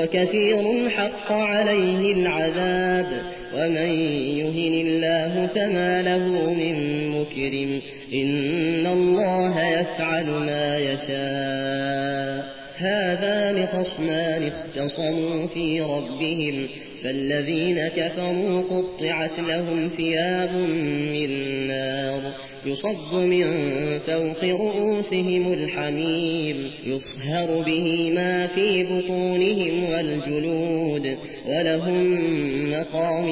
وكثير حق عليه العذاب ومن يهن الله فما له من مكرم إن الله يفعل ما يشاء. هذان خصمان اختصموا في ربهم فالذين كفروا قطعت لهم ثياب من نار يصب من فوق رؤوسهم الحميم يصهر به ما في بطونهم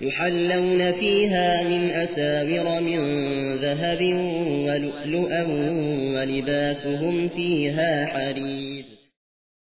يحلون فيها من أساور من ذهب ولؤلؤا ولباسهم فيها حرير.